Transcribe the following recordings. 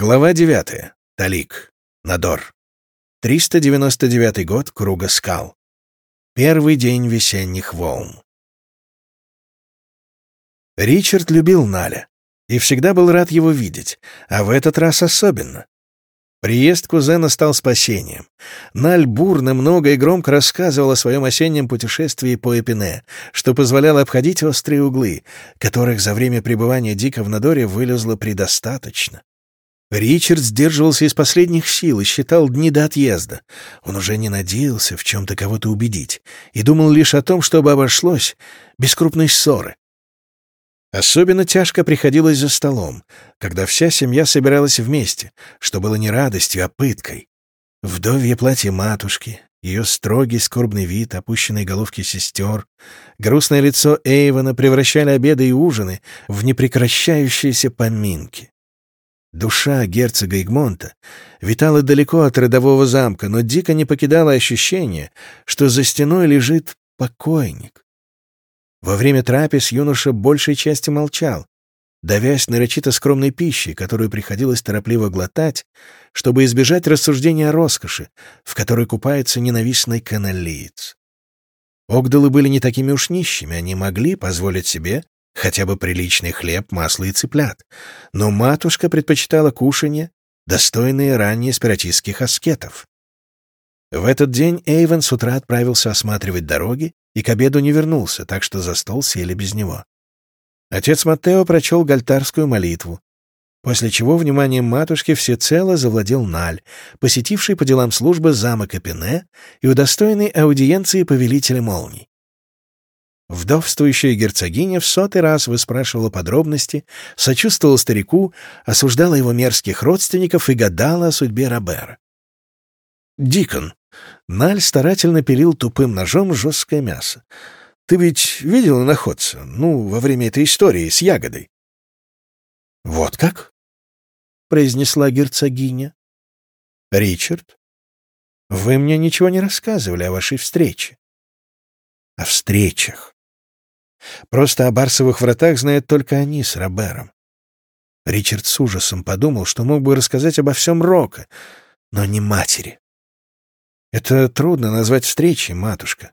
Глава 9. Талик. Надор. 399 год Круга скал. Первый день весенних волн. Ричард любил Наля и всегда был рад его видеть, а в этот раз особенно. Приезд кузена стал спасением. Наль бурно, много и громко рассказывал о своем осеннем путешествии по Эпине, что позволяло обходить острые углы, которых за время пребывания Дика в Надоре вылезло предостаточно. Ричард сдерживался из последних сил и считал дни до отъезда. Он уже не надеялся в чем-то кого-то убедить и думал лишь о том, чтобы обошлось без крупной ссоры. Особенно тяжко приходилось за столом, когда вся семья собиралась вместе, что было не радостью, а пыткой. Вдовье платье матушки, ее строгий скорбный вид, опущенные головки сестер, грустное лицо Эйвона превращали обеды и ужины в непрекращающиеся поминки. Душа герцога Игмонта витала далеко от родового замка, но дико не покидало ощущение, что за стеной лежит покойник. Во время трапез юноша большей части молчал, давясь нарочито скромной пищей, которую приходилось торопливо глотать, чтобы избежать рассуждения о роскоши, в которой купается ненавистный каналиец. Огдалы были не такими уж нищими, они могли позволить себе хотя бы приличный хлеб, масло и цыплят. Но матушка предпочитала кушанье, достойные ранее спиратистских аскетов. В этот день Эйвен с утра отправился осматривать дороги и к обеду не вернулся, так что за стол сели без него. Отец Маттео прочел гальтарскую молитву, после чего вниманием матушки всецело завладел Наль, посетивший по делам службы замок Эпине и удостоенный аудиенции повелителя молний. Вдовствующая герцогиня в сотый раз выспрашивала подробности, сочувствовала старику, осуждала его мерзких родственников и гадала о судьбе Робера. «Дикон!» Наль старательно пилил тупым ножом жесткое мясо. «Ты ведь видел находца? Ну, во время этой истории с ягодой?» «Вот как?» — произнесла герцогиня. «Ричард, вы мне ничего не рассказывали о вашей встрече». «О встречах. Просто о Барсовых вратах знают только они с Робером. Ричард с ужасом подумал, что мог бы рассказать обо всем Рока, но не матери. Это трудно назвать встречей, матушка.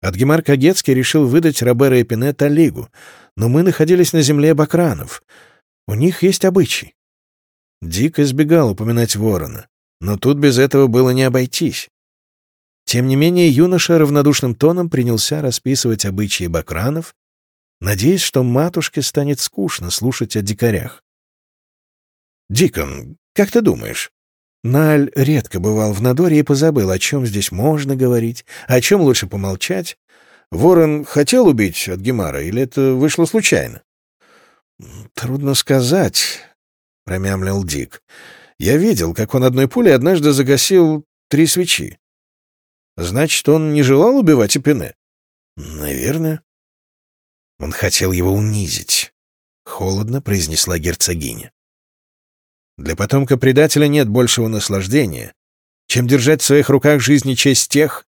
Адгемар Кагецкий решил выдать Робера и Пинета Лигу, но мы находились на земле Бакранов. У них есть обычай. Дик избегал упоминать ворона, но тут без этого было не обойтись. Тем не менее, юноша равнодушным тоном принялся расписывать обычаи бакранов надеясь, что матушке станет скучно слушать о дикарях. «Дикон, как ты думаешь?» Наль редко бывал в Надоре и позабыл, о чем здесь можно говорить, о чем лучше помолчать. Ворон хотел убить Адгемара, или это вышло случайно? «Трудно сказать», — промямлил Дик. «Я видел, как он одной пулей однажды загасил три свечи. Значит, он не желал убивать Эпине?» «Наверное». Он хотел его унизить, — холодно произнесла герцогиня. Для потомка предателя нет большего наслаждения, чем держать в своих руках жизнь и честь тех,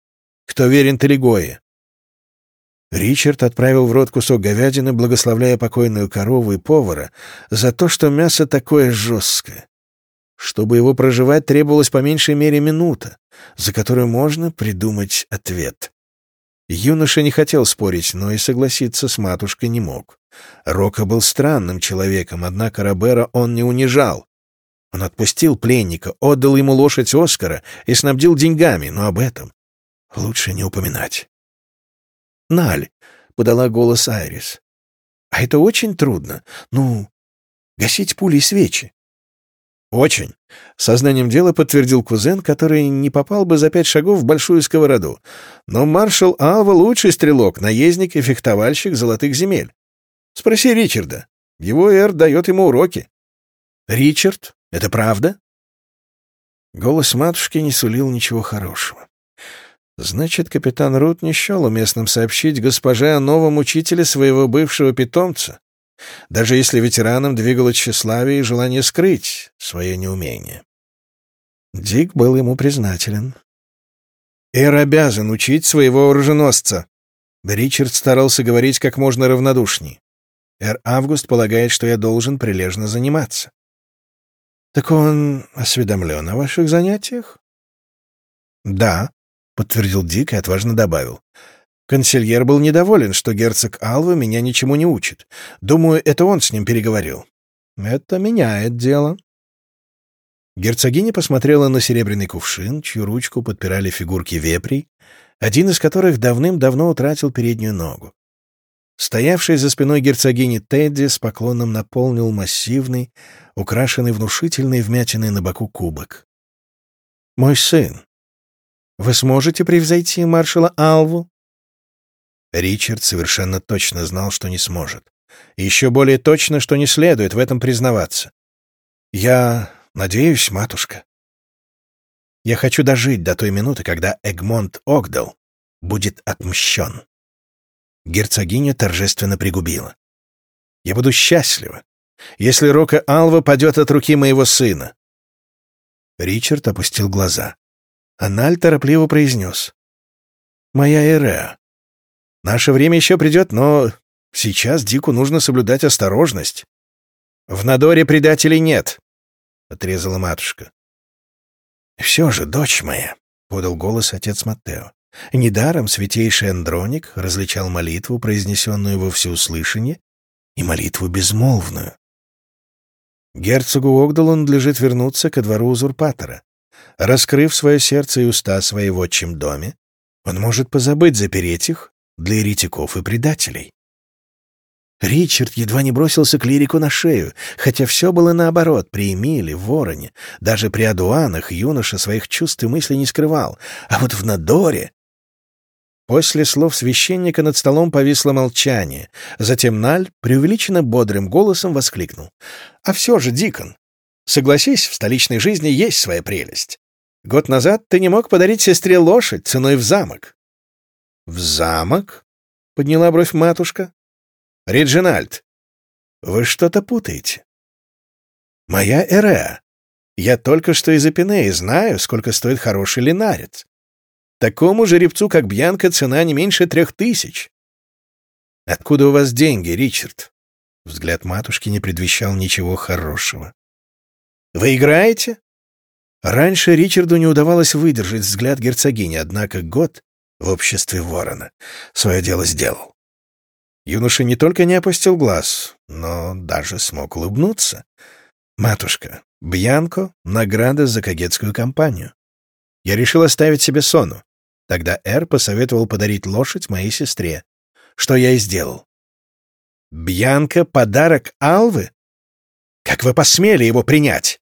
кто верен Талигое. Ричард отправил в рот кусок говядины, благословляя покойную корову и повара за то, что мясо такое жесткое. Чтобы его проживать, требовалось по меньшей мере минута, за которую можно придумать ответ. Юноша не хотел спорить, но и согласиться с матушкой не мог. Рока был странным человеком, однако Робера он не унижал. Он отпустил пленника, отдал ему лошадь Оскара и снабдил деньгами, но об этом лучше не упоминать. «Наль», — подала голос Айрис, — «а это очень трудно. Ну, гасить пули и свечи. «Очень», — сознанием дела подтвердил кузен, который не попал бы за пять шагов в большую сковороду. «Но маршал Алва — лучший стрелок, наездник и фехтовальщик золотых земель. Спроси Ричарда. Его эр дает ему уроки». «Ричард, это правда?» Голос матушки не сулил ничего хорошего. Значит, капитан Рут не счел уместным сообщить госпоже о новом учителе своего бывшего питомца даже если ветеранам двигало тщеславие и желание скрыть свое неумение. Дик был ему признателен. «Эр обязан учить своего оруженосца!» Ричард старался говорить как можно равнодушней. «Эр Август полагает, что я должен прилежно заниматься». Так он осведомлен о ваших занятиях? Да, подтвердил Дик и отважно добавил. Консильер был недоволен, что герцог Алва меня ничему не учит. Думаю, это он с ним переговорил. Это меняет дело. Герцогиня посмотрела на серебряный кувшин, чью ручку подпирали фигурки вепрей, один из которых давным-давно утратил переднюю ногу. Стоявший за спиной герцогини Тедди с поклоном наполнил массивный, украшенный внушительной вмятиной на боку кубок. «Мой сын, вы сможете превзойти маршала Алву?» Ричард совершенно точно знал, что не сможет. Еще более точно, что не следует в этом признаваться. «Я надеюсь, матушка. Я хочу дожить до той минуты, когда Эгмонт Огдал будет отмщен». Герцогиня торжественно пригубила. «Я буду счастлива, если Рока Алва падет от руки моего сына». Ричард опустил глаза. Аналь торопливо произнес. «Моя Эреа, наше время еще придет, но сейчас Дику нужно соблюдать осторожность. В Надоре предателей нет», — отрезала матушка. «Все же, дочь моя», — подал голос отец Маттео, Недаром святейший Андроник различал молитву, произнесенную во всеуслышание, и молитву безмолвную. Герцогу Огдалу надлежит вернуться ко двору узурпатора. Раскрыв свое сердце и уста своей в отчим доме, он может позабыть запереть их для еретиков и предателей. Ричард едва не бросился клирику на шею, хотя все было наоборот. При Эмиле, Вороне, даже при Адуанах юноша своих чувств и мыслей не скрывал. А вот в Надоре После слов священника над столом повисло молчание. Затем Наль преувеличенно бодрым голосом воскликнул. «А все же, Дикон, согласись, в столичной жизни есть своя прелесть. Год назад ты не мог подарить сестре лошадь ценой в замок». «В замок?» — подняла бровь матушка. «Реджинальд, вы что-то путаете». «Моя Эреа. Я только что из Эпинеи знаю, сколько стоит хороший линарец. Такому жеребцу, как Бьянка, цена не меньше трех тысяч. Откуда у вас деньги, Ричард? Взгляд матушки не предвещал ничего хорошего. Вы играете? Раньше Ричарду не удавалось выдержать взгляд герцогини, однако год в обществе ворона свое дело сделал. Юноша не только не опустил глаз, но даже смог улыбнуться. «Матушка, Бьянко — награда за кагетскую кампанию. Я решил оставить себе сону. Тогда Эр посоветовал подарить лошадь моей сестре. Что я и сделал. «Бьянка — подарок Алвы? Как вы посмели его принять?»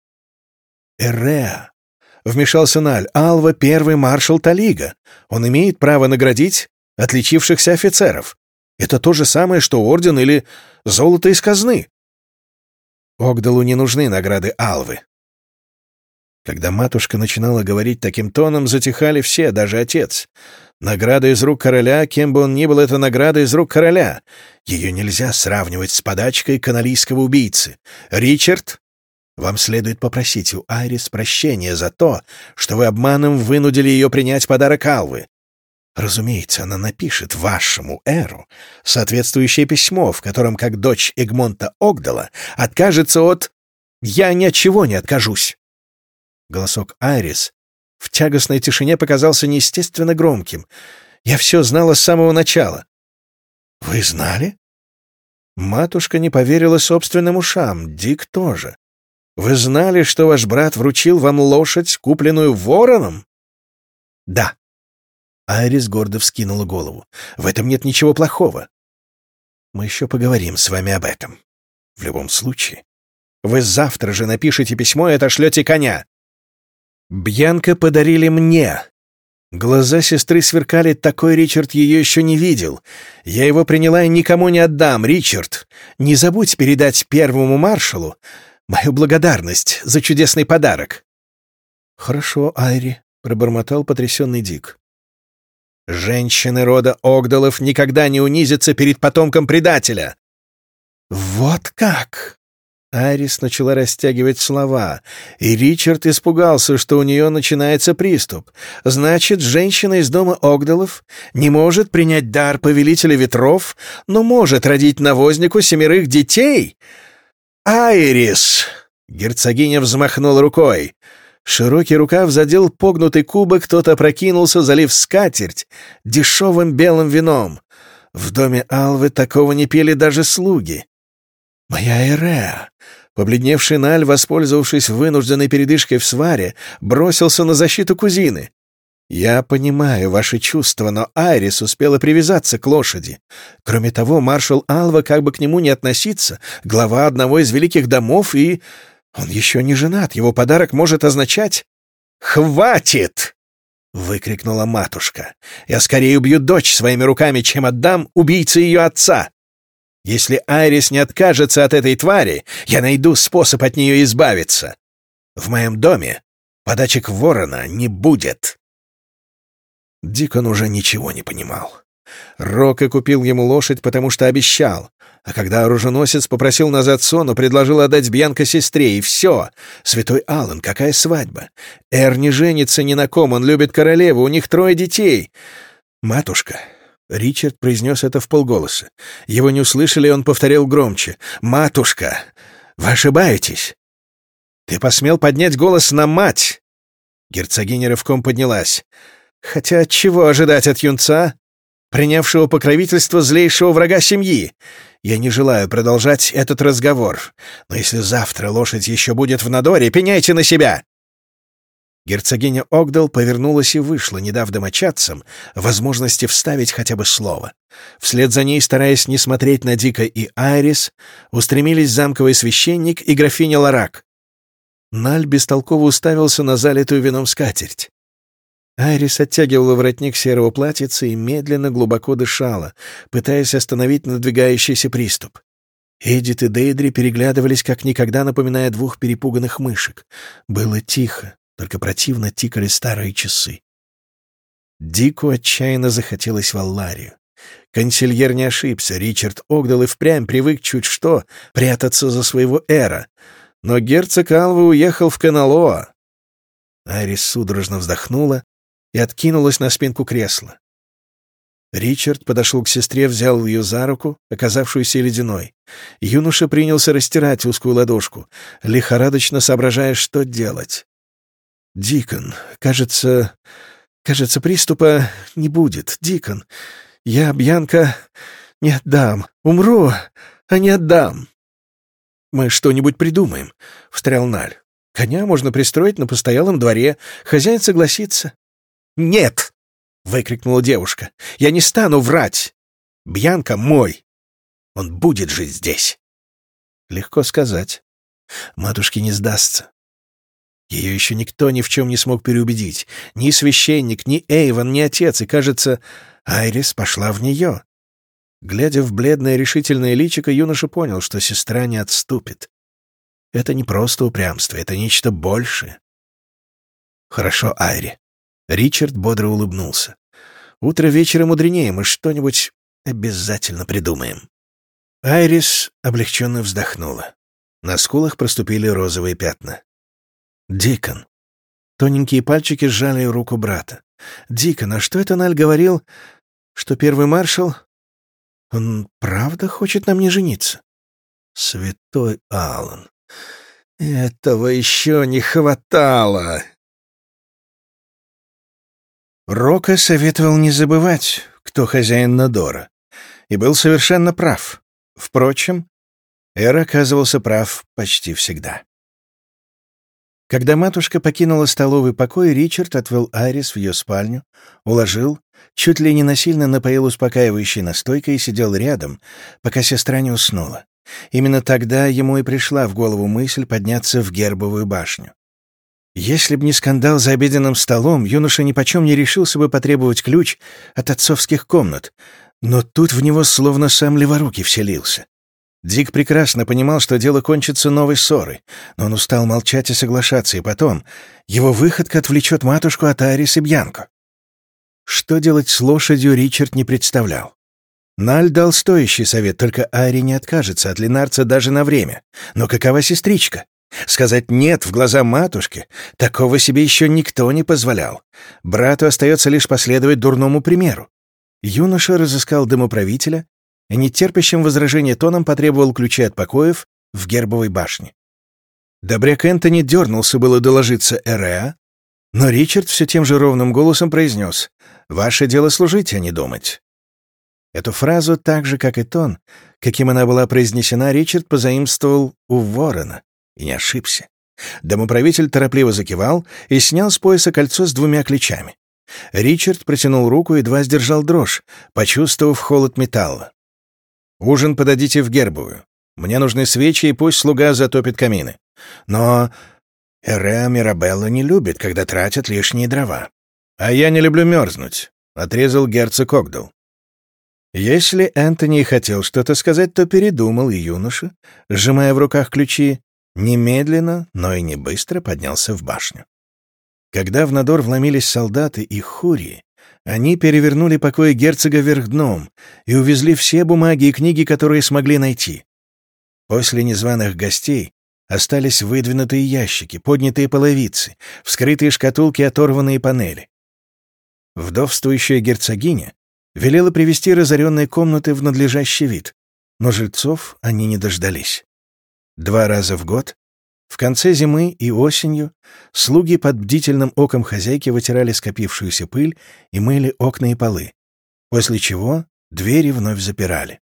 «Эреа», — вмешался Наль, — «Алва — первый маршал Талига. Он имеет право наградить отличившихся офицеров. Это то же самое, что орден или золото из казны». Огдалу не нужны награды Алвы. Когда матушка начинала говорить таким тоном, затихали все, даже отец. Награда из рук короля, кем бы он ни был, это награда из рук короля. Ее нельзя сравнивать с подачкой каналийского убийцы. Ричард, вам следует попросить у Айрис прощения за то, что вы обманом вынудили ее принять подарок Алвы. Разумеется, она напишет вашему Эру соответствующее письмо, в котором, как дочь Эгмонта Огдала, откажется от... Я ни от чего не откажусь. Голосок Айрис в тягостной тишине показался неестественно громким. «Я все знала с самого начала». «Вы знали?» Матушка не поверила собственным ушам, Дик тоже. «Вы знали, что ваш брат вручил вам лошадь, купленную вороном?» «Да». Айрис гордо вскинула голову. «В этом нет ничего плохого. Мы еще поговорим с вами об этом. В любом случае, вы завтра же напишите письмо и отошлете коня. «Бьянка подарили мне». Глаза сестры сверкали, такой Ричард ее еще не видел. Я его приняла и никому не отдам, Ричард. Не забудь передать первому маршалу мою благодарность за чудесный подарок. «Хорошо, Айри», — пробормотал потрясенный Дик. «Женщины рода Огдалов никогда не унизятся перед потомком предателя». «Вот как!» Арис начала растягивать слова, и Ричард испугался, что у нее начинается приступ. Значит, женщина из дома Огдалов не может принять дар повелителя ветров, но может родить навознику семерых детей? «Айрис!» Герцогиня взмахнула рукой. Широкий рукав задел погнутый кубок, кто-то прокинулся, залив скатерть дешевым белым вином. В доме Алвы такого не пели даже слуги. «Моя Эреа!» Побледневший Наль, воспользовавшись вынужденной передышкой в сваре, бросился на защиту кузины. «Я понимаю ваши чувства, но Айрис успела привязаться к лошади. Кроме того, маршал Алва, как бы к нему ни относиться, глава одного из великих домов, и он еще не женат, его подарок может означать... «Хватит!» — выкрикнула матушка. «Я скорее убью дочь своими руками, чем отдам убийце ее отца. Если Айрис не откажется от этой твари, я найду способ от нее избавиться. В моем доме подачек ворона не будет». Дикон уже ничего не понимал. Рока купил ему лошадь, потому что обещал. А когда оруженосец попросил назад Сону, предложил отдать Бьянка сестре, и все. Святой Аллан, какая свадьба? Эр не женится ни на ком, он любит королеву, у них трое детей. Матушка. Ричард произнес это в полголоса. Его не услышали, он повторил громче. «Матушка, вы ошибаетесь!» «Ты посмел поднять голос на мать!» Герцогиня рывком поднялась. «Хотя чего ожидать от юнца, принявшего покровительство злейшего врага семьи? Я не желаю продолжать этот разговор, но если завтра лошадь еще будет в надоре, пеняйте на себя!» Герцогиня Огдал повернулась и вышла, не дав домочадцам возможности вставить хотя бы слово. Вслед за ней, стараясь не смотреть на Дика и Айрис, устремились замковый священник и графиня Ларак. Наль бестолково уставился на залитую вином скатерть. Айрис оттягивала воротник серого платьица и медленно глубоко дышала, пытаясь остановить надвигающийся приступ. Эдит и Дейдри переглядывались, как никогда напоминая двух перепуганных мышек. Было тихо, только противно тикали старые часы. Дику отчаянно захотелось в Алларию. Консильер не ошибся, Ричард Огдал и впрямь привык чуть что прятаться за своего эра. Но герцог Алвы уехал в Каналоа. Айрис судорожно вздохнула и откинулась на спинку кресла. Ричард подошел к сестре, взял ее за руку, оказавшуюся ледяной. Юноша принялся растирать узкую ладошку, лихорадочно соображая, что делать. «Дикон, кажется... кажется, приступа не будет. Дикон, я, Бьянка, не отдам. Умру, а не отдам». «Мы что-нибудь придумаем», — встрял Наль. «Коня можно пристроить на постоялом дворе. Хозяин согласится». «Нет!» — выкрикнула девушка. «Я не стану врать! Бьянка мой! Он будет жить здесь!» Легко сказать. Матушке не сдастся. Ее еще никто ни в чем не смог переубедить. Ни священник, ни Эйвен, ни отец, и, кажется, Айрис пошла в нее. Глядя в бледное решительное личико, юноша понял, что сестра не отступит. Это не просто упрямство, это нечто большее. «Хорошо, Айри. Ричард бодро улыбнулся. «Утро вечера мудренее, мы что-нибудь обязательно придумаем». Айрис облегченно вздохнула. На скулах проступили розовые пятна. «Дикон». Тоненькие пальчики сжали руку брата. «Дикон, а что это Наль говорил, что первый маршал... Он правда хочет на мне жениться?» «Святой Аллан, этого еще не хватало!» Рока советовал не забывать, кто хозяин Надора, и был совершенно прав. Впрочем, Эр оказывался прав почти всегда. Когда матушка покинула столовый покой, Ричард отвел Айрис в ее спальню, уложил, чуть ли не насильно напоил успокаивающей настойкой и сидел рядом, пока сестра не уснула. Именно тогда ему и пришла в голову мысль подняться в гербовую башню. Если б не скандал за обеденным столом, юноша нипочем не решился бы потребовать ключ от отцовских комнат, но тут в него словно сам леворуки вселился. Дик прекрасно понимал, что дело кончится новой ссорой, но он устал молчать и соглашаться, и потом его выходка отвлечет матушку от Арис и Бьянко. Что делать с лошадью, Ричард не представлял. Наль дал стоящий совет, только Ари не откажется от Ленарца даже на время. Но какова сестричка? Сказать «нет» в глаза матушке такого себе еще никто не позволял. Брату остается лишь последовать дурному примеру. Юноша разыскал домоправителя и нетерпящим возражения тоном потребовал ключи от покоев в гербовой башне. Добряк Энтони дернулся было доложиться Эреа, но Ричард все тем же ровным голосом произнес «Ваше дело служить, а не думать». Эту фразу так же, как и тон, каким она была произнесена, Ричард позаимствовал у Ворона и не ошибся. Домоправитель торопливо закивал и снял с пояса кольцо с двумя ключами. Ричард протянул руку и едва сдержал дрожь, почувствовав холод металла. «Ужин подадите в гербовую. Мне нужны свечи, и пусть слуга затопит камины. Но Эреа Мирабелла не любит, когда тратят лишние дрова. А я не люблю мерзнуть», — отрезал герцог Огдал. Если Энтони хотел что-то сказать, то передумал, и юноша, сжимая в руках ключи, немедленно, но и не быстро поднялся в башню. Когда в Надор вломились солдаты и хурии, они перевернули покои герцога вверх дном и увезли все бумаги и книги, которые смогли найти. После незваных гостей остались выдвинутые ящики, поднятые половицы, вскрытые шкатулки, оторванные панели. Вдовствующая герцогиня велела привести разоренные комнаты в надлежащий вид, но жильцов они не дождались. Два раза в год, в конце зимы и осенью, слуги под бдительным оком хозяйки вытирали скопившуюся пыль и мыли окна и полы, после чего двери вновь запирали.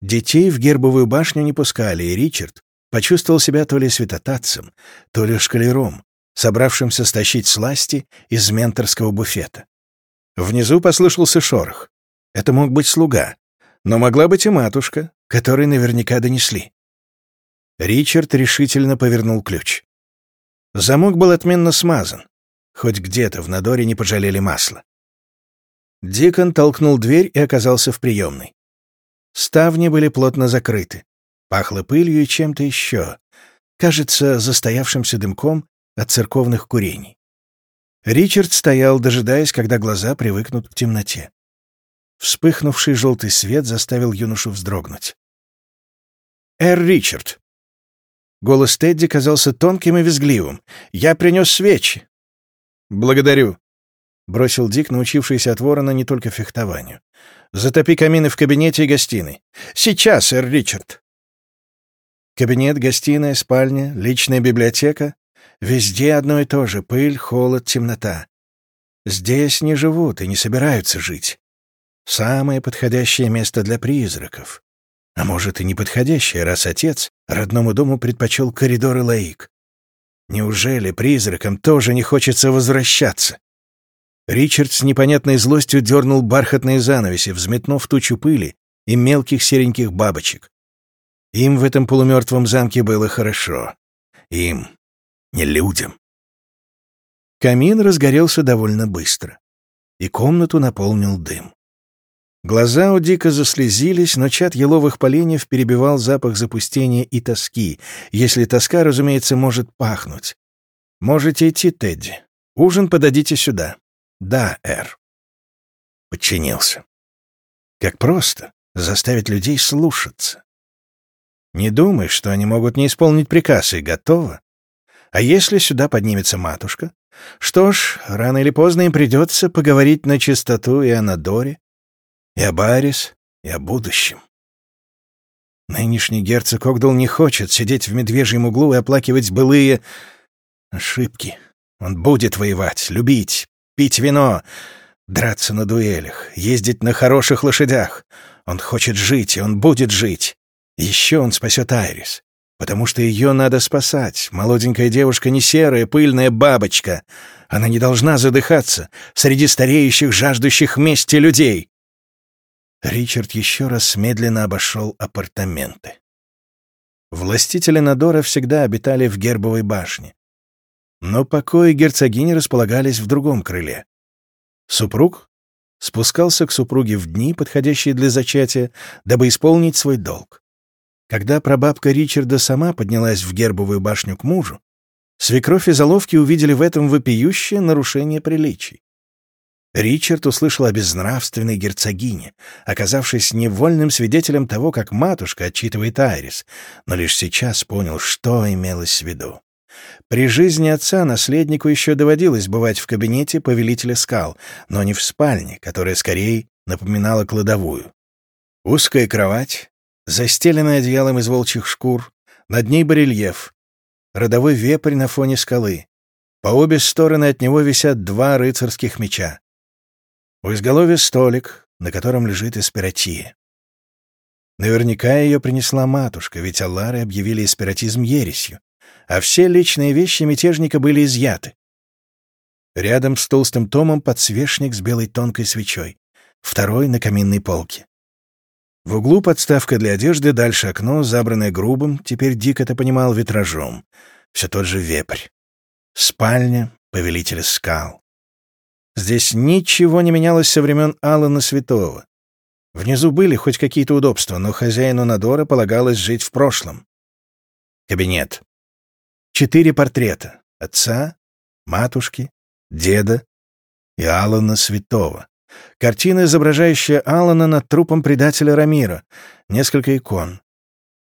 Детей в гербовую башню не пускали, и Ричард почувствовал себя то ли святотатцем, то ли шкалером, собравшимся стащить сласти из менторского буфета. Внизу послышался шорох. Это мог быть слуга, но могла быть и матушка, которой наверняка донесли. Ричард решительно повернул ключ. Замок был отменно смазан. Хоть где-то в надоре не пожалели масла. Дикон толкнул дверь и оказался в приемной. Ставни были плотно закрыты. Пахло пылью и чем-то еще. Кажется, застоявшимся дымком от церковных курений. Ричард стоял, дожидаясь, когда глаза привыкнут к темноте. Вспыхнувший желтый свет заставил юношу вздрогнуть. «Эр Ричард!» Голос Тедди казался тонким и визгливым. «Я принес свечи!» «Благодарю», — бросил Дик, научившийся от ворона не только фехтованию. «Затопи камины в кабинете и гостиной». «Сейчас, сэр Ричард!» Кабинет, гостиная, спальня, личная библиотека — везде одно и то же — пыль, холод, темнота. Здесь не живут и не собираются жить. Самое подходящее место для призраков. А может, и неподходящее, раз отец родному дому предпочел коридоры Лаик. Неужели призракам тоже не хочется возвращаться? Ричард с непонятной злостью дернул бархатные занавеси, взметнув тучу пыли и мелких сереньких бабочек. Им в этом полумертвом замке было хорошо. Им, не людям. Камин разгорелся довольно быстро, и комнату наполнил дым. Глаза у Дика заслезились, но чад еловых поленьев перебивал запах запустения и тоски, если тоска, разумеется, может пахнуть. «Можете идти, Тедди. Ужин подадите сюда». «Да, Эр». Подчинился. Как просто заставить людей слушаться. Не думай, что они могут не исполнить приказ, и готово. А если сюда поднимется матушка? Что ж, рано или поздно им придется поговорить на чистоту и о Надоре, и об Арис, и о будущем. Нынешний герцог Огдал не хочет сидеть в медвежьем углу и оплакивать былые ошибки. Он будет воевать, любить, пить вино, драться на дуэлях, ездить на хороших лошадях. Он хочет жить, и он будет жить. еще он спасет Айрис, потому что ее надо спасать. Молоденькая девушка не серая, пыльная бабочка. Она не должна задыхаться среди стареющих, жаждущих мести людей. Ричард еще раз медленно обошел апартаменты. Властители Надора всегда обитали в гербовой башне. Но покои герцогини располагались в другом крыле. Супруг спускался к супруге в дни, подходящие для зачатия, дабы исполнить свой долг. Когда прабабка Ричарда сама поднялась в гербовую башню к мужу, свекровь и заловки увидели в этом вопиющее нарушение приличий. Ричард услышал о безнравственной герцогине, оказавшись невольным свидетелем того, как матушка отчитывает Айрис, но лишь сейчас понял, что имелось в виду. При жизни отца наследнику еще доводилось бывать в кабинете повелителя скал, но не в спальне, которая скорее напоминала кладовую. Узкая кровать, застеленная одеялом из волчьих шкур, над ней барельеф. родовой вепрь на фоне скалы. По обе стороны от него висят два рыцарских меча. У изголовья столик, на котором лежит эспиратия. Наверняка ее принесла матушка, ведь Аллары объявили эспиратизм ересью, а все личные вещи мятежника были изъяты. Рядом с толстым томом подсвечник с белой тонкой свечой, второй на каминной полке. В углу подставка для одежды, дальше окно, забранное грубым, теперь Дик это понимал витражом. Все тот же вепрь. Спальня повелителя скал. Здесь ничего не менялось со времен Алана Святого. Внизу были хоть какие-то удобства, но хозяину Надора полагалось жить в прошлом. Кабинет. Четыре портрета. Отца, матушки, деда и Алана Святого. Картина, изображающая Алана над трупом предателя Рамира. Несколько икон.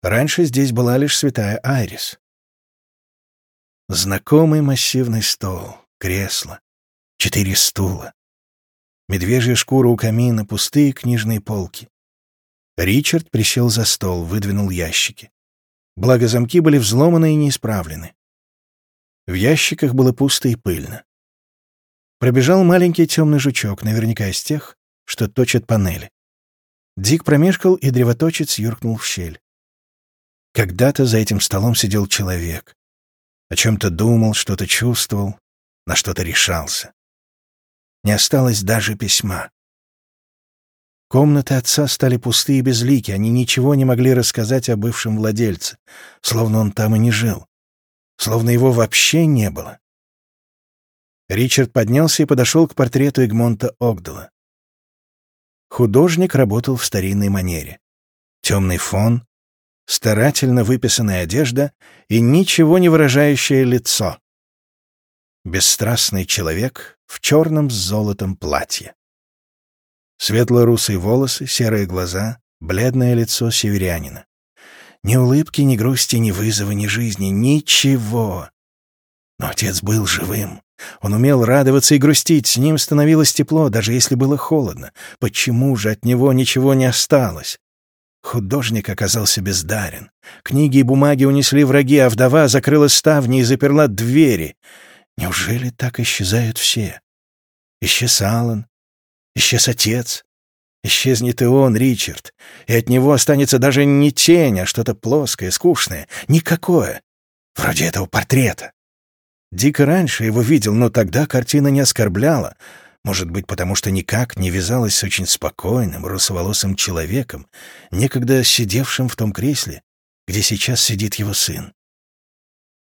Раньше здесь была лишь святая Айрис. Знакомый массивный стол, кресло, четыре стула. Медвежья шкура у камина, пустые книжные полки. Ричард присел за стол, выдвинул ящики. Благо замки были взломаны и неисправлены. В ящиках было пусто и пыльно. Пробежал маленький темный жучок, наверняка из тех, что точат панели. Дик промешкал, и древоточец юркнул в щель. Когда-то за этим столом сидел человек. О чем-то думал, что-то чувствовал, на что-то решался. Не осталось даже письма. Комнаты отца стали пустые и безлики, они ничего не могли рассказать о бывшем владельце, словно он там и не жил, словно его вообще не было. Ричард поднялся и подошел к портрету Эгмонта Огдала. Художник работал в старинной манере. Темный фон, старательно выписанная одежда и ничего не выражающее лицо. Бесстрастный человек в черном с золотом платье. Светло-русые волосы, серые глаза, бледное лицо северянина. Ни улыбки, ни грусти, ни вызова, ни жизни, ничего. Но отец был живым. Он умел радоваться и грустить, с ним становилось тепло, даже если было холодно. Почему же от него ничего не осталось? Художник оказался бездарен. Книги и бумаги унесли враги, а вдова закрыла ставни и заперла двери. Неужели так исчезают все? Исчез Аллан, исчез отец, исчезнет и он, Ричард, и от него останется даже не тень, а что-то плоское, скучное, никакое, вроде этого портрета. Дико раньше его видел, но тогда картина не оскорбляла. Может быть, потому что никак не вязалась с очень спокойным, русоволосым человеком, некогда сидевшим в том кресле, где сейчас сидит его сын.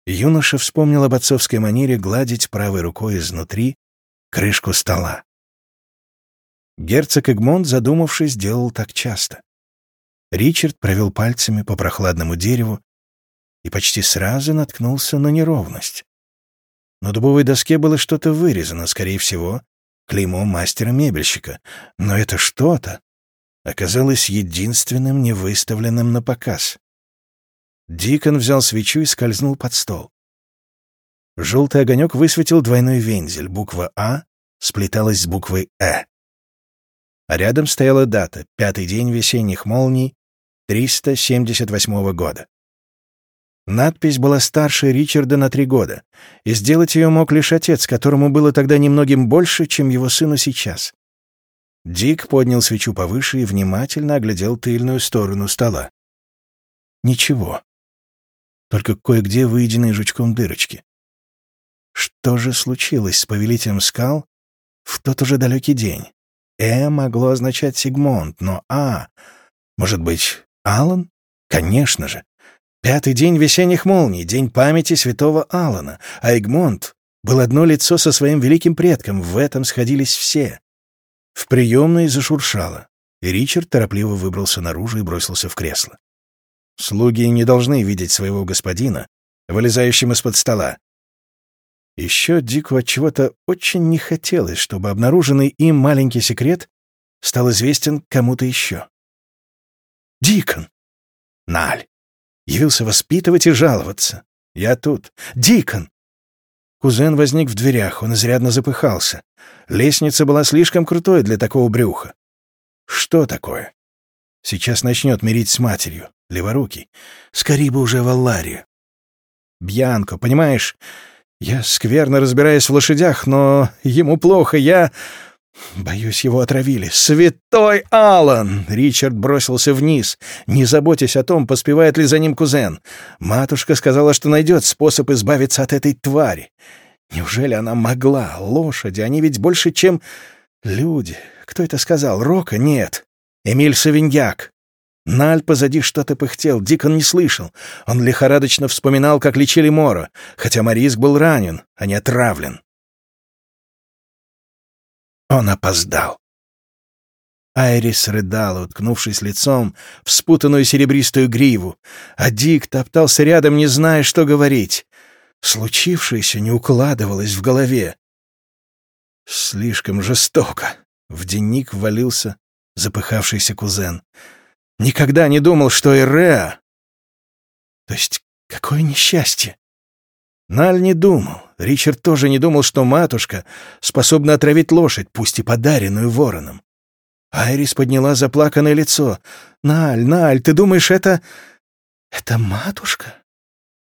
Юноша вспомнил об отцовской манере гладить правой рукой изнутри крышку стола. Герцог Эгмонт, задумавшись, делал так часто. Ричард провел пальцами по прохладному дереву и почти сразу наткнулся на неровность. На дубовой доске было что-то вырезано, скорее всего, клеймо мастера-мебельщика. Но это что-то оказалось единственным не выставленным на показ. Дикон взял свечу и скользнул под стол. Желтый огонек высветил двойной вензель. Буква «А» сплеталась с буквой «Э». А рядом стояла дата — пятый день весенних молний 378 года. Надпись была старше Ричарда на три года, и сделать ее мог лишь отец, которому было тогда немногим больше, чем его сыну сейчас. Дик поднял свечу повыше и внимательно оглядел тыльную сторону стола. Ничего. Только кое-где выеденные жучком дырочки. Что же случилось с повелителем скал в тот уже далекий день? «Э» могло означать Сигмунд, но «А» — может быть, Алан? Конечно же. Пятый день весенних молний, день памяти святого Алана, а Эгмонт был одно лицо со своим великим предком, в этом сходились все. В приемной зашуршало, и Ричард торопливо выбрался наружу и бросился в кресло. Слуги не должны видеть своего господина, вылезающим из-под стола. Еще Дику от чего-то очень не хотелось, чтобы обнаруженный им маленький секрет стал известен кому-то еще. Дикон! Наль! Явился воспитывать и жаловаться. Я тут. Дикон!» Кузен возник в дверях, он изрядно запыхался. Лестница была слишком крутой для такого брюха. «Что такое?» Сейчас начнет мирить с матерью, леворукий. Скорее бы уже в Алларию. Бьянко, понимаешь? Я скверно разбираюсь в лошадях, но ему плохо, я... Боюсь, его отравили. «Святой Алан!» Ричард бросился вниз, не заботясь о том, поспевает ли за ним кузен. Матушка сказала, что найдет способ избавиться от этой твари. Неужели она могла? Лошади, они ведь больше, чем люди. Кто это сказал? Рока? Нет. Эмиль Савиньяк. Наль позади что-то пыхтел, Дикон не слышал. Он лихорадочно вспоминал, как лечили Мора, хотя Мариск был ранен, а не отравлен. Он опоздал. Айрис рыдала, уткнувшись лицом в спутанную серебристую гриву, а Дик топтался рядом, не зная, что говорить. Случившееся не укладывалось в голове. Слишком жестоко. В денник ввалился запыхавшийся кузен. Никогда не думал, что Эреа... То есть какое несчастье! Наль не думал. Ричард тоже не думал, что матушка способна отравить лошадь, пусть и подаренную вороном. Айрис подняла заплаканное лицо. «Наль, Наль, ты думаешь, это... это матушка?»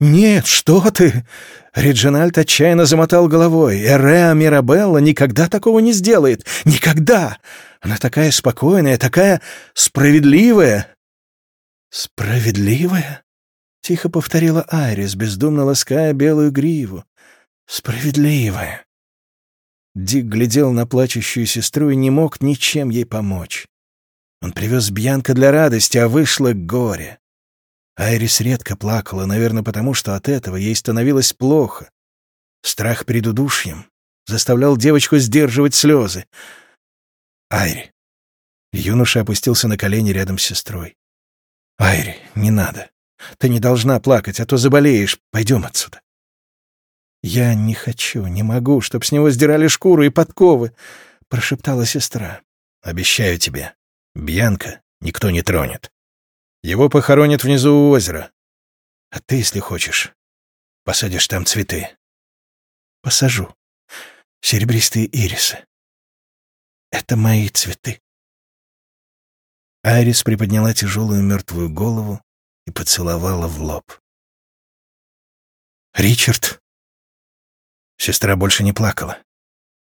«Нет, что ты!» Реджинальд отчаянно замотал головой. «Эреа Мирабелла никогда такого не сделает! Никогда! Она такая спокойная, такая справедливая!» «Справедливая?» — тихо повторила Айрис, бездумно лаская белую гриву. «Справедливая!» Дик глядел на плачущую сестру и не мог ничем ей помочь. Он привез Бьянка для радости, а вышло горе. Айрис редко плакала, наверное, потому что от этого ей становилось плохо. Страх перед удушьем заставлял девочку сдерживать слезы. «Айри». Юноша опустился на колени рядом с сестрой. «Айри, не надо. Ты не должна плакать, а то заболеешь. Пойдем отсюда». «Я не хочу, не могу, чтоб с него сдирали шкуру и подковы», — прошептала сестра. «Обещаю тебе, Бьянка никто не тронет». Его похоронят внизу у озера. А ты, если хочешь, посадишь там цветы. Посажу. Серебристые ирисы. Это мои цветы. Айрис приподняла тяжелую мертвую голову и поцеловала в лоб. «Ричард!» Сестра больше не плакала.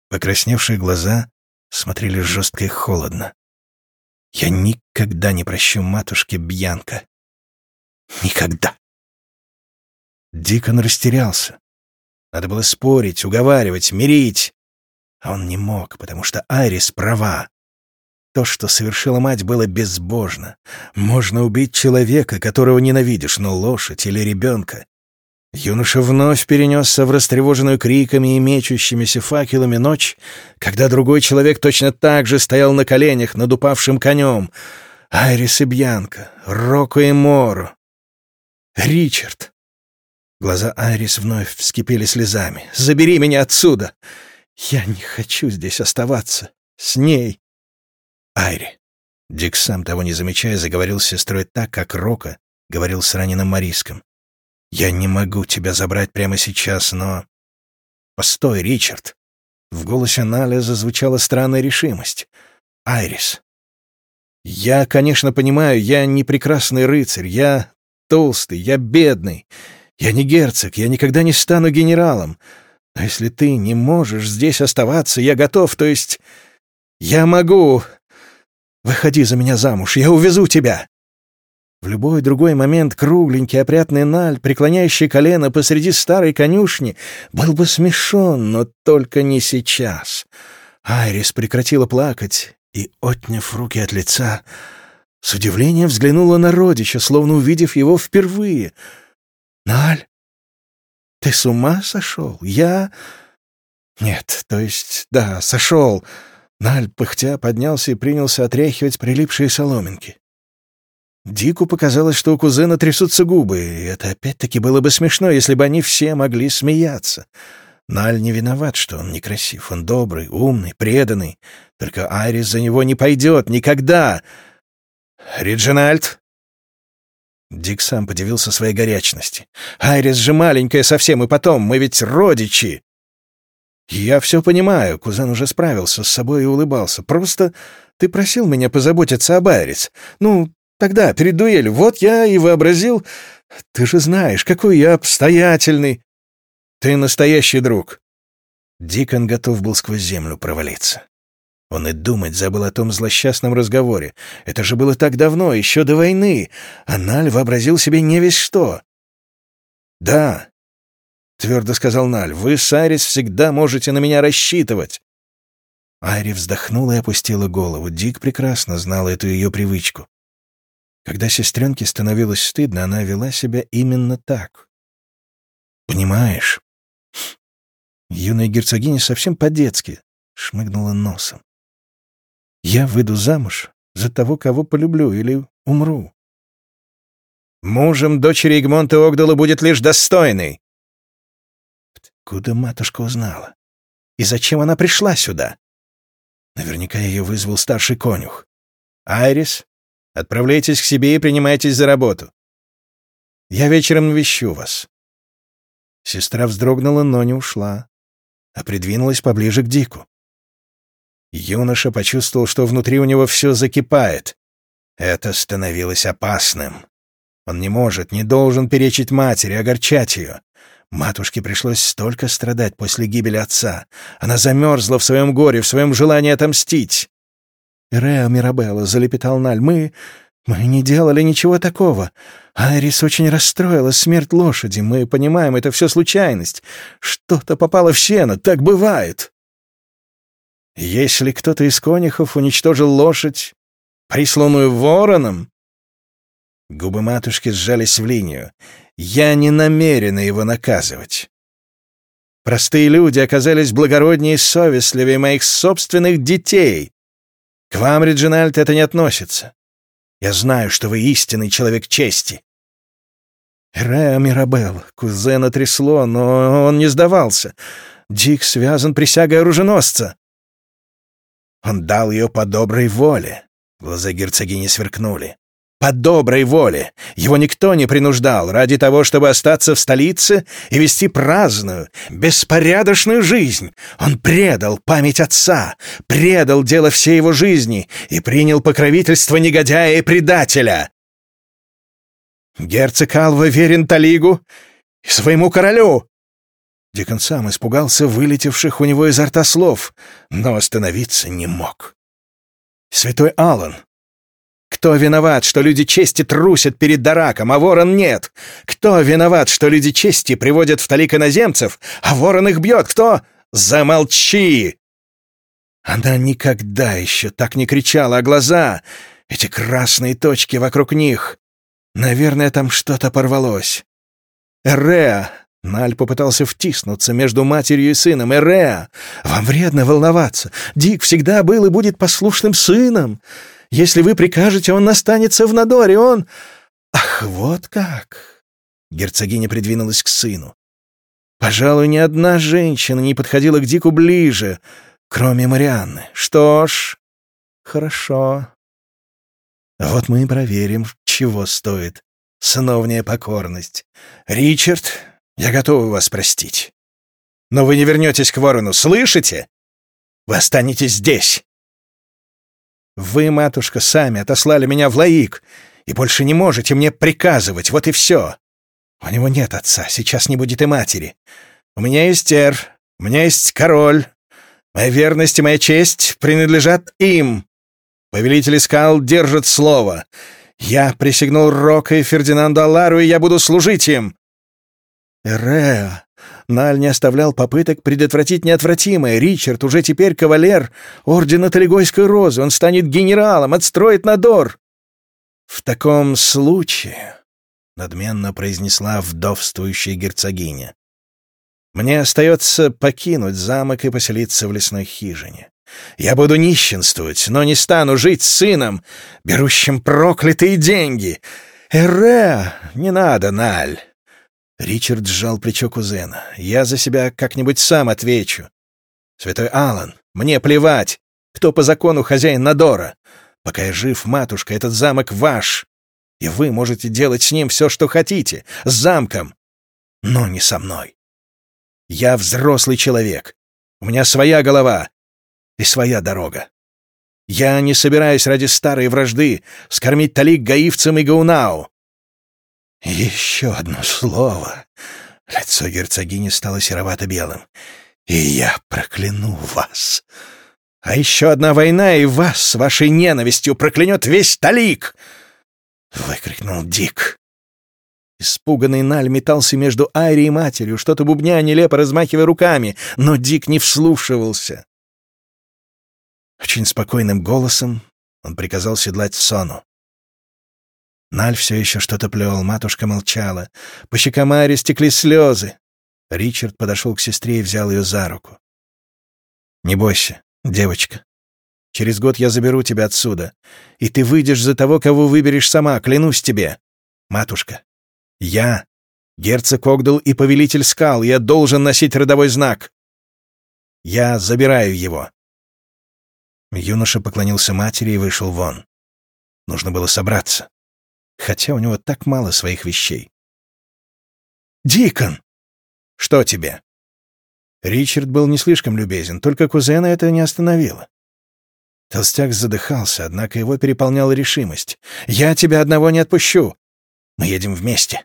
Покрасневшие глаза смотрели жестко и холодно. Я никогда не прощу матушке Бьянка. Никогда. Дикон растерялся. Надо было спорить, уговаривать, мирить. А он не мог, потому что Айрис права. То, что совершила мать, было безбожно. Можно убить человека, которого ненавидишь, но лошадь или ребенка Юноша вновь перенесся в растревоженную криками и мечущимися факелами ночь, когда другой человек точно так же стоял на коленях над упавшим конем. Айрис и Бьянка, Рокко и Моро. Ричард. Глаза Айрис вновь вскипели слезами. «Забери меня отсюда! Я не хочу здесь оставаться. С ней!» Айри. Дик, сам того не замечая, заговорил с сестрой так, как Рока говорил с раненым Мариском. «Я не могу тебя забрать прямо сейчас, но...» «Постой, Ричард!» В голосе Наля зазвучала странная решимость. «Айрис, я, конечно, понимаю, я не прекрасный рыцарь, я толстый, я бедный, я не герцог, я никогда не стану генералом. Но если ты не можешь здесь оставаться, я готов, то есть... Я могу... Выходи за меня замуж, я увезу тебя!» В любой другой момент кругленький опрятный Наль, преклоняющий колено посреди старой конюшни, был бы смешон, но только не сейчас. Айрис прекратила плакать и, отняв руки от лица, с удивлением взглянула на родича, словно увидев его впервые. «Наль, ты с ума сошел? Я...» «Нет, то есть, да, сошел». Наль, пыхтя, поднялся и принялся отряхивать прилипшие соломинки. Дику показалось, что у кузена трясутся губы, и это опять-таки было бы смешно, если бы они все могли смеяться. Наль не виноват, что он некрасив. Он добрый, умный, преданный. Только Айрис за него не пойдет. Никогда. «Реджинальд!» Дик сам подивился своей горячности. «Айрис же маленькая совсем, и потом, мы ведь родичи!» «Я все понимаю», — кузен уже справился с собой и улыбался. «Просто ты просил меня позаботиться об Айрис. Ну, Тогда, перед дуэлью, вот я и вообразил... Ты же знаешь, какой я обстоятельный. Ты настоящий друг. Дикон готов был сквозь землю провалиться. Он и думать забыл о том злосчастном разговоре. Это же было так давно, еще до войны. А Наль вообразил себе не весь что. «Да», — твердо сказал Наль, — «вы, Сайрис, всегда можете на меня рассчитывать». Айри вздохнула и опустила голову. Дик прекрасно знал эту ее привычку. Когда сестренке становилось стыдно, она вела себя именно так. «Понимаешь?» Юная герцогиня совсем по-детски шмыгнула носом. «Я выйду замуж за того, кого полюблю, или умру. Мужем дочери Игмонта Огдала будет лишь достойный. Куда матушка узнала? И зачем она пришла сюда? Наверняка ее вызвал старший конюх. Айрис, отправляйтесь к себе и принимайтесь за работу. Я вечером навещу вас. Сестра вздрогнула, но не ушла, а придвинулась поближе к Дику. Юноша почувствовал, что внутри у него все закипает. Это становилось опасным. Он не может, не должен перечить матери, огорчать ее. Матушке пришлось столько страдать после гибели отца. Она замерзла в своем горе, в своем желании отомстить. «Рео Мирабелла», — залепетал Наль, — «мы... мы не делали ничего такого. Айрис очень расстроила смерть лошади. Мы понимаем, это все случайность. Что-то попало в сено, так бывает». Если кто-то из конюхов уничтожил лошадь, присланную вороном, Губы матушки сжались в линию. Я не намерена его наказывать. Простые люди оказались благороднее и совестливее моих собственных детей. К вам, Реджинальд, это не относится. Я знаю, что вы истинный человек чести. Реа Мирабелл, кузена трясло, но он не сдавался. Дик связан присягой оруженосца. Он дал ее по доброй воле. Глаза герцогини сверкнули по доброй воле. Его никто не принуждал ради того, чтобы остаться в столице и вести праздную, беспорядочную жизнь. Он предал память отца, предал дело всей его жизни и принял покровительство негодяя и предателя. Герцог Алва верен Талигу и своему королю. Дикон сам испугался вылетевших у него изо рта слов, но остановиться не мог. Святой Аллан кто виноват, что люди чести трусят перед Дараком, а ворон нет? Кто виноват, что люди чести приводят в талик иноземцев, а ворон их бьет? Кто? Замолчи!» Она никогда еще так не кричала, а глаза, эти красные точки вокруг них. Наверное, там что-то порвалось. «Эреа!» — Наль попытался втиснуться между матерью и сыном. «Эреа! Вам вредно волноваться. Дик всегда был и будет послушным сыном. Если вы прикажете, он настанется в Надоре, он...» «Ах, вот как!» Герцогиня придвинулась к сыну. «Пожалуй, ни одна женщина не подходила к Дику ближе, кроме Марианны. Что ж, хорошо. Вот мы и проверим, чего стоит сыновняя покорность. Ричард, я готова вас простить. Но вы не вернетесь к ворону, слышите? Вы останетесь здесь. Вы, матушка, сами отослали меня в Лаик и больше не можете мне приказывать, вот и все. У него нет отца, сейчас не будет и матери. У меня есть Эр, у меня есть король. Моя верность и моя честь принадлежат им. Повелители скал держат слово. Я присягнул Рока и Фердинанду Аллару, и я буду служить им. Эреа, Наль не оставлял попыток предотвратить неотвратимое. Ричард уже теперь кавалер Ордена Талигойской Розы. Он станет генералом, отстроит Надор. «В таком случае», — надменно произнесла вдовствующая герцогиня, «мне остается покинуть замок и поселиться в лесной хижине. Я буду нищенствовать, но не стану жить с сыном, берущим проклятые деньги. Эре, не надо, Наль. Ричард сжал плечо кузена. «Я за себя как-нибудь сам отвечу. Святой Алан, мне плевать, кто по закону хозяин Надора. Пока я жив, матушка, этот замок ваш, и вы можете делать с ним все, что хотите, с замком, но не со мной. Я взрослый человек, у меня своя голова и своя дорога. Я не собираюсь ради старой вражды скормить талик гаивцам и гаунау. Еще одно слово. Лицо герцогини стало серовато-белым. И я прокляну вас. А еще одна война, и вас с вашей ненавистью проклянет весь талик! Выкрикнул Дик. Испуганный Наль метался между Айри и матерью, что-то бубня, нелепо размахивая руками, но Дик не вслушивался. Очень спокойным голосом он приказал седлать Сону. Наль все еще что-то плел, матушка молчала. По щекам Айри стекли слезы. Ричард подошел к сестре и взял ее за руку. «Не бойся, девочка. Через год я заберу тебя отсюда, и ты выйдешь за того, кого выберешь сама, клянусь тебе. Матушка, я, герцог Огдал и повелитель скал, я должен носить родовой знак. Я забираю его». Юноша поклонился матери и вышел вон. Нужно было собраться хотя у него так мало своих вещей. «Дикон!» «Что тебе?» Ричард был не слишком любезен, только кузена это не остановило. Толстяк задыхался, однако его переполняла решимость. «Я тебя одного не отпущу. Мы едем вместе.